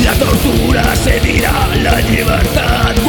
La tortura se dirá la libertad.